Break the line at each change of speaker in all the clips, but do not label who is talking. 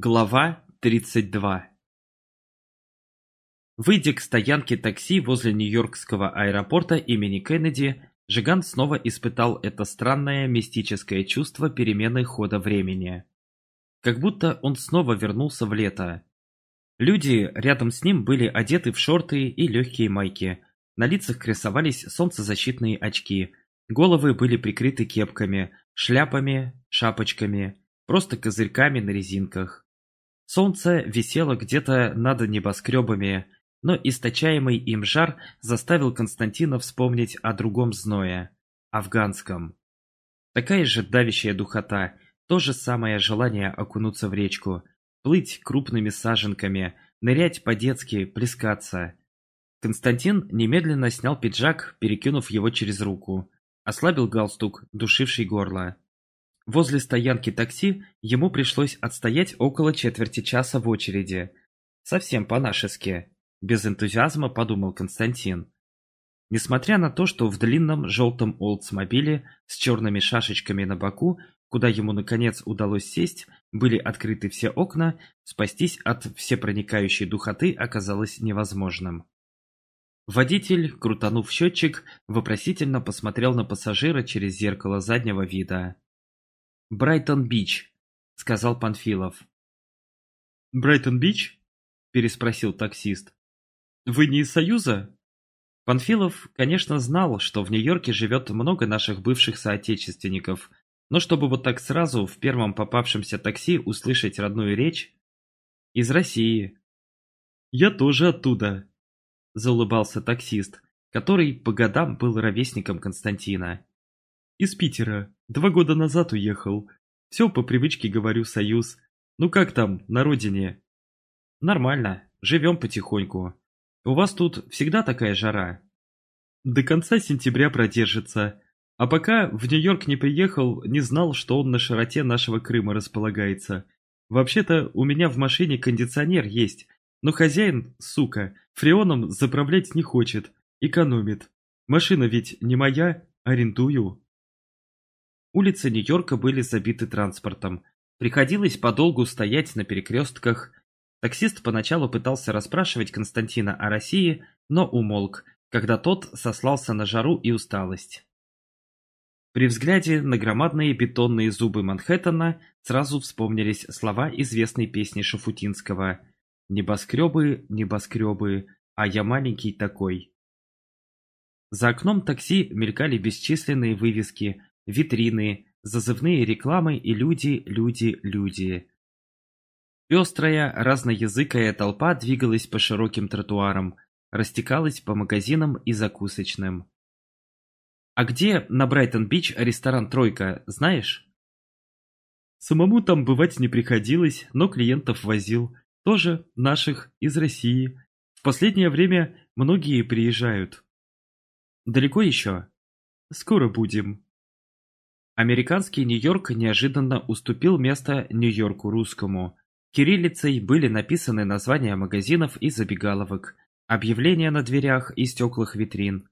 Глава 32 Выйдя к стоянке такси возле Нью-Йоркского аэропорта имени Кеннеди, Жиган снова испытал это странное мистическое чувство перемены хода времени. Как будто он снова вернулся в лето. Люди рядом с ним были одеты в шорты и легкие майки. На лицах красовались солнцезащитные очки. Головы были прикрыты кепками, шляпами, шапочками, просто козырьками на резинках. Солнце висело где-то над небоскребами, но источаемый им жар заставил Константина вспомнить о другом зное – афганском. Такая же давящая духота, то же самое желание окунуться в речку, плыть крупными саженками, нырять по-детски, плескаться. Константин немедленно снял пиджак, перекинув его через руку, ослабил галстук, душивший горло. Возле стоянки такси ему пришлось отстоять около четверти часа в очереди. Совсем по-нашески. Без энтузиазма подумал Константин. Несмотря на то, что в длинном желтом Олдсмобиле с черными шашечками на боку, куда ему наконец удалось сесть, были открыты все окна, спастись от всепроникающей духоты оказалось невозможным. Водитель, крутанув счетчик, вопросительно посмотрел на пассажира через зеркало заднего вида. «Брайтон-Бич», — сказал Панфилов.
«Брайтон-Бич?» — переспросил таксист. «Вы не из Союза?»
Панфилов, конечно, знал, что в Нью-Йорке живет много наших бывших соотечественников, но чтобы вот так сразу в первом попавшемся такси услышать родную речь... Из России.
«Я тоже оттуда», — заулыбался таксист, который по годам был ровесником Константина. «Из Питера. Два года назад уехал. Все по привычке говорю «Союз». Ну как там, на родине?»
«Нормально. Живем потихоньку. У вас тут всегда такая жара?»
«До конца сентября продержится. А пока в Нью-Йорк не приехал, не знал, что он на широте нашего Крыма располагается. Вообще-то у меня в машине кондиционер есть, но хозяин, сука, фреоном заправлять не хочет, экономит. Машина ведь не моя, арендую».
Улицы Нью-Йорка были забиты транспортом. Приходилось подолгу стоять на перекрестках. Таксист поначалу пытался расспрашивать Константина о России, но умолк, когда тот сослался на жару и усталость. При взгляде на громадные бетонные зубы Манхэттена сразу вспомнились слова известной песни Шафутинского «Небоскребы, небоскребы, а я маленький такой». За окном такси мелькали бесчисленные вывески витрины, зазывные рекламы и люди, люди, люди. Пестрая, разноязыкая толпа двигалась по широким тротуарам, растекалась по магазинам и закусочным. «А где на Брайтон-Бич ресторан «Тройка», знаешь?»
Самому там бывать не приходилось, но клиентов возил. Тоже наших, из России. В последнее время многие приезжают.
Далеко еще?
Скоро будем.
Американский Нью-Йорк неожиданно уступил место Нью-Йорку русскому. Кириллицей были написаны названия магазинов и забегаловок, объявления на дверях и стеклах витрин.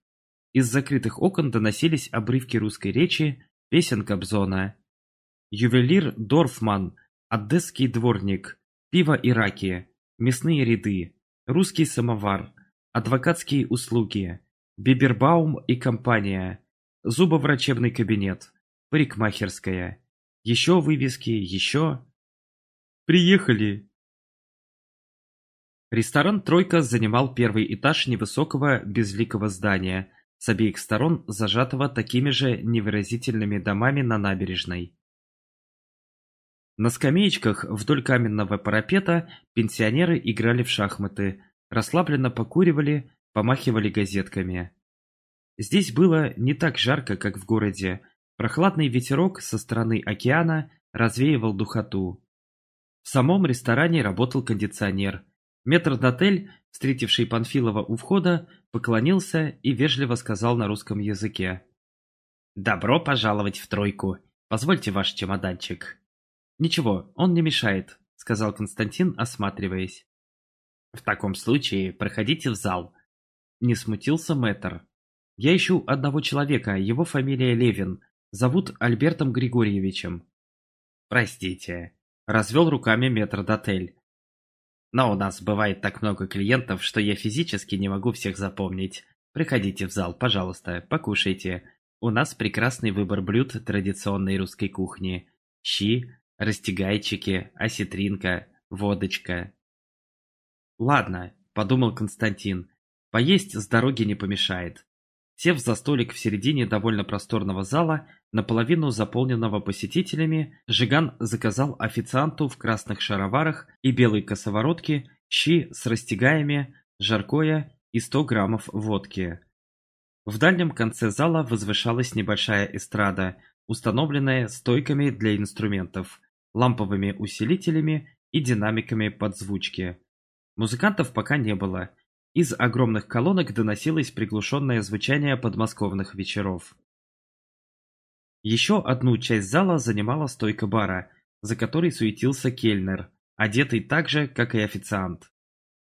Из закрытых окон доносились обрывки русской речи, песен Кобзона. Ювелир Дорфман, одесский дворник, пиво и раки, мясные ряды, русский самовар, адвокатские услуги, Бибербаум и компания, зубоврачебный кабинет, парикмахерская. Еще вывески, еще...
Приехали!
Ресторан «Тройка» занимал первый этаж невысокого безликого здания, с обеих сторон зажатого такими же невыразительными домами на набережной. На скамеечках вдоль каменного парапета пенсионеры играли в шахматы, расслабленно покуривали, помахивали газетками. Здесь было не так жарко, как в городе, Прохладный ветерок со стороны океана развеивал духоту. В самом ресторане работал кондиционер. Метрдотель, встретивший Панфилова у входа, поклонился и вежливо сказал на русском языке. «Добро пожаловать в тройку. Позвольте ваш чемоданчик». «Ничего, он не мешает», — сказал Константин, осматриваясь. «В таком случае проходите в зал». Не смутился мэтр. «Я ищу одного человека, его фамилия Левин. Зовут Альбертом Григорьевичем. Простите. Развел руками метрдотель. Но у нас бывает так много клиентов, что я физически не могу всех запомнить. Приходите в зал, пожалуйста, покушайте. У нас прекрасный выбор блюд традиционной русской кухни. Щи, растягайчики, осетринка, водочка. Ладно, подумал Константин, поесть с дороги не помешает. Сев за столик в середине довольно просторного зала, наполовину заполненного посетителями, Жиган заказал официанту в красных шароварах и белой косоворотке щи с растягаями, жаркое и 100 граммов водки. В дальнем конце зала возвышалась небольшая эстрада, установленная стойками для инструментов, ламповыми усилителями и динамиками подзвучки. Музыкантов пока не было, из огромных колонок доносилось приглушенное звучание подмосковных вечеров. Еще одну часть зала занимала стойка бара, за которой суетился кельнер, одетый так же, как и официант.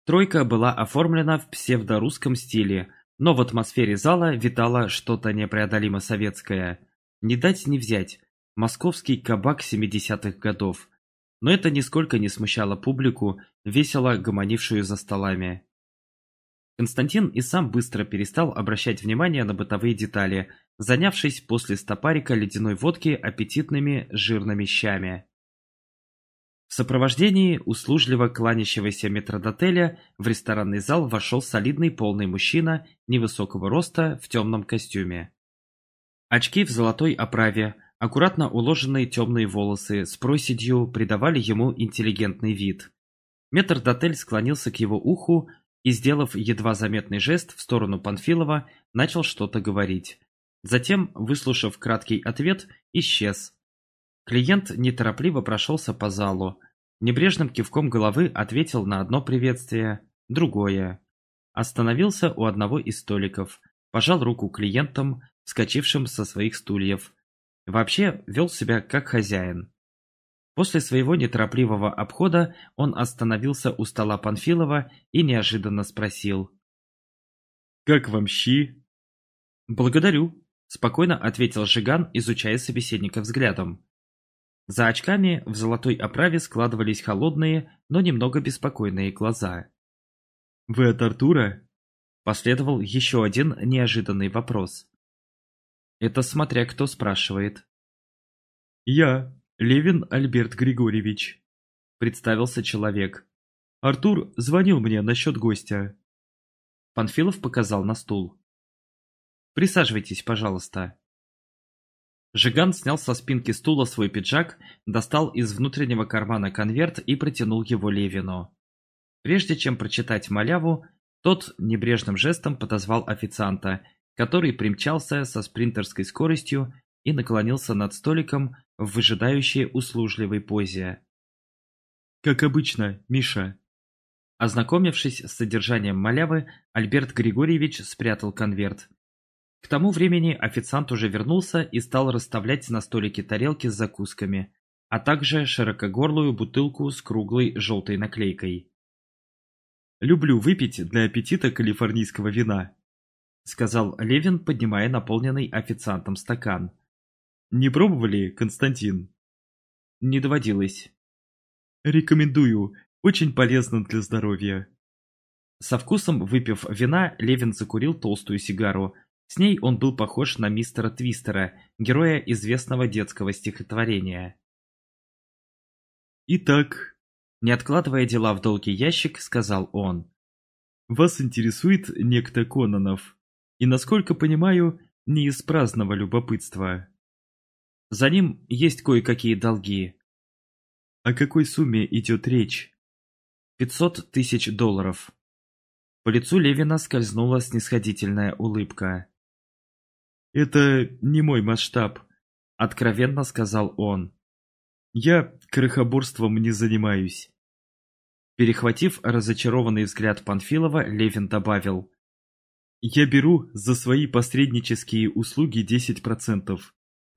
Тройка была оформлена в псевдорусском стиле, но в атмосфере зала витало что-то непреодолимо советское. Не дать не взять. Московский кабак 70-х годов. Но это нисколько не смущало публику, весело гомонившую за столами. Константин и сам быстро перестал обращать внимание на бытовые детали, занявшись после стопарика ледяной водки аппетитными жирными щами. В сопровождении услужливо кланящегося метрдотеля в ресторанный зал вошел солидный полный мужчина невысокого роста в темном костюме. Очки в золотой оправе, аккуратно уложенные темные волосы с проседью придавали ему интеллигентный вид. Метрдотель склонился к его уху и, сделав едва заметный жест в сторону Панфилова, начал что-то говорить. Затем, выслушав краткий ответ, исчез. Клиент неторопливо прошелся по залу. Небрежным кивком головы ответил на одно приветствие, другое. Остановился у одного из столиков, пожал руку клиентам, вскочившим со своих стульев. Вообще вел себя как хозяин. После своего неторопливого обхода он остановился у стола Панфилова и неожиданно спросил.
«Как вам щи?»
«Благодарю», – спокойно ответил Жиган, изучая собеседника взглядом. За очками в золотой оправе складывались холодные, но немного беспокойные глаза.
«Вы от Артура?»
Последовал еще один неожиданный вопрос. «Это смотря кто спрашивает».
«Я», Левин Альберт Григорьевич. Представился человек. Артур звонил мне насчет гостя.
Панфилов показал на стул. Присаживайтесь, пожалуйста. Жиган снял со спинки стула свой пиджак, достал из внутреннего кармана конверт и протянул его Левину. Прежде чем прочитать маляву, тот небрежным жестом подозвал официанта, который примчался со спринтерской скоростью и наклонился над столиком в выжидающей услужливой позе.
«Как обычно, Миша».
Ознакомившись с содержанием малявы, Альберт Григорьевич спрятал конверт. К тому времени официант уже вернулся и стал расставлять на столике тарелки с закусками, а также широкогорлую бутылку с круглой желтой наклейкой.
«Люблю выпить для аппетита калифорнийского вина», — сказал Левин, поднимая наполненный официантом стакан. Не пробовали, Константин?
Не доводилось.
Рекомендую. Очень полезно для здоровья.
Со вкусом выпив вина, Левин закурил толстую сигару. С ней он был похож на мистера Твистера, героя известного детского стихотворения.
«Итак...»
Не откладывая дела в долгий ящик, сказал он.
«Вас интересует некто Кононов. И, насколько понимаю, не из праздного любопытства».
За ним есть кое-какие долги.
О какой сумме идет речь?
Пятьсот тысяч долларов. По лицу Левина скользнула снисходительная улыбка.
«Это не мой масштаб», —
откровенно сказал он.
«Я крохоборством не занимаюсь».
Перехватив разочарованный взгляд Панфилова, Левин добавил.
«Я беру за свои посреднические услуги 10%.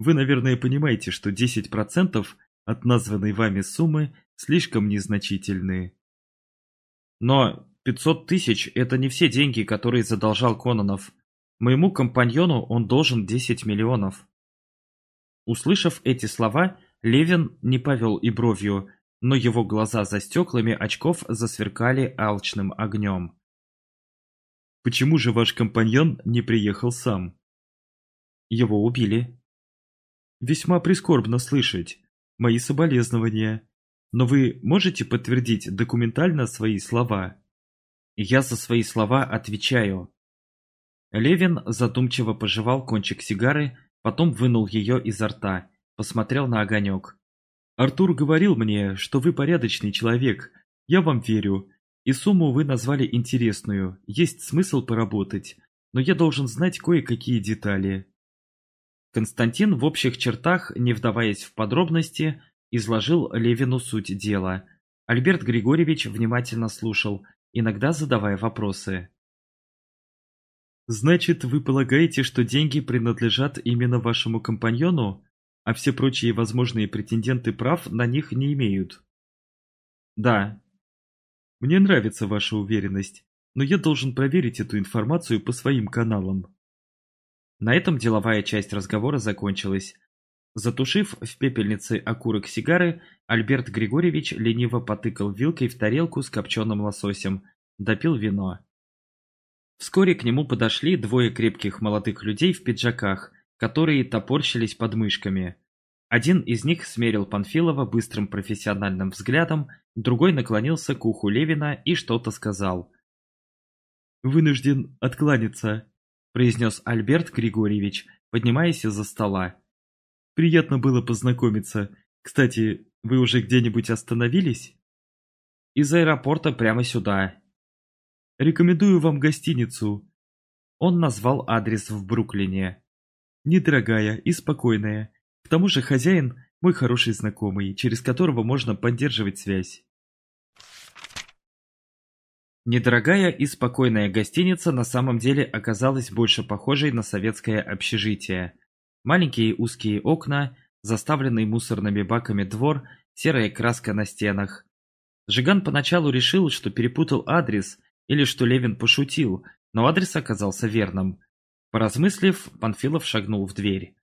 Вы, наверное, понимаете, что 10% от названной вами суммы слишком незначительные.
Но 500 тысяч – это не все деньги, которые задолжал Кононов. Моему компаньону он должен 10 миллионов. Услышав эти слова, Левин не повел и бровью, но его глаза за стеклами очков засверкали алчным огнем.
«Почему же ваш компаньон не приехал сам?»
«Его убили».
«Весьма прискорбно слышать. Мои соболезнования. Но вы можете подтвердить документально свои слова?»
«Я за свои слова отвечаю». Левин задумчиво пожевал кончик сигары, потом вынул ее изо рта, посмотрел на огонек.
Артур говорил мне, что вы порядочный человек. Я вам верю. И сумму вы назвали интересную. Есть смысл поработать. Но я должен знать кое-какие детали.
Константин в общих чертах, не вдаваясь в подробности, изложил Левину суть дела. Альберт Григорьевич внимательно слушал, иногда задавая вопросы.
«Значит, вы полагаете, что деньги принадлежат именно вашему компаньону?» а все прочие возможные претенденты прав на них не имеют.
Да.
Мне нравится ваша уверенность, но я должен проверить эту информацию по своим каналам.
На этом деловая часть разговора закончилась. Затушив в пепельнице окурок сигары, Альберт Григорьевич лениво потыкал вилкой в тарелку с копченым лососем, допил вино. Вскоре к нему подошли двое крепких молодых людей в пиджаках – которые топорщились под мышками. Один из них смерил Панфилова быстрым профессиональным взглядом, другой наклонился к уху Левина и что-то сказал.
«Вынужден откланяться», –
произнес Альберт Григорьевич, поднимаясь из-за стола.
«Приятно было познакомиться. Кстати, вы уже где-нибудь остановились?»
«Из аэропорта прямо сюда».
«Рекомендую вам гостиницу».
Он назвал адрес в Бруклине
недорогая и спокойная. К тому же хозяин – мой хороший знакомый, через которого можно поддерживать связь.
Недорогая и спокойная гостиница на самом деле оказалась больше похожей на советское общежитие. Маленькие узкие окна, заставленный мусорными баками двор, серая краска на стенах. Жиган поначалу решил, что перепутал адрес или что Левин пошутил, но адрес оказался верным. Поразмыслив, Панфилов шагнул в дверь.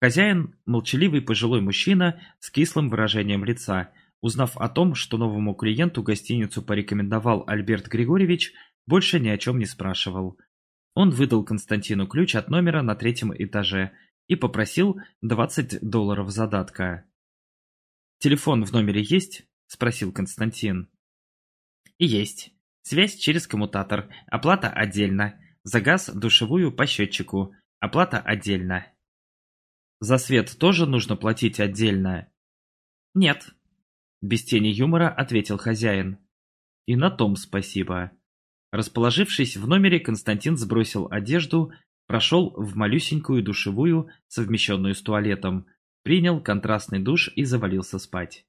Хозяин, молчаливый пожилой мужчина с кислым выражением лица, узнав о том, что новому клиенту гостиницу порекомендовал Альберт Григорьевич, больше ни о чем не спрашивал. Он выдал Константину ключ от номера на третьем этаже и попросил 20 долларов задатка. «Телефон в номере есть?» – спросил Константин. «Есть. Связь через коммутатор. Оплата отдельно. За газ, душевую по счетчику. Оплата отдельно. За свет тоже нужно платить отдельно? Нет. Без тени юмора ответил хозяин. И на том спасибо. Расположившись в номере, Константин сбросил одежду, прошел в малюсенькую душевую, совмещенную с туалетом, принял контрастный душ и завалился спать.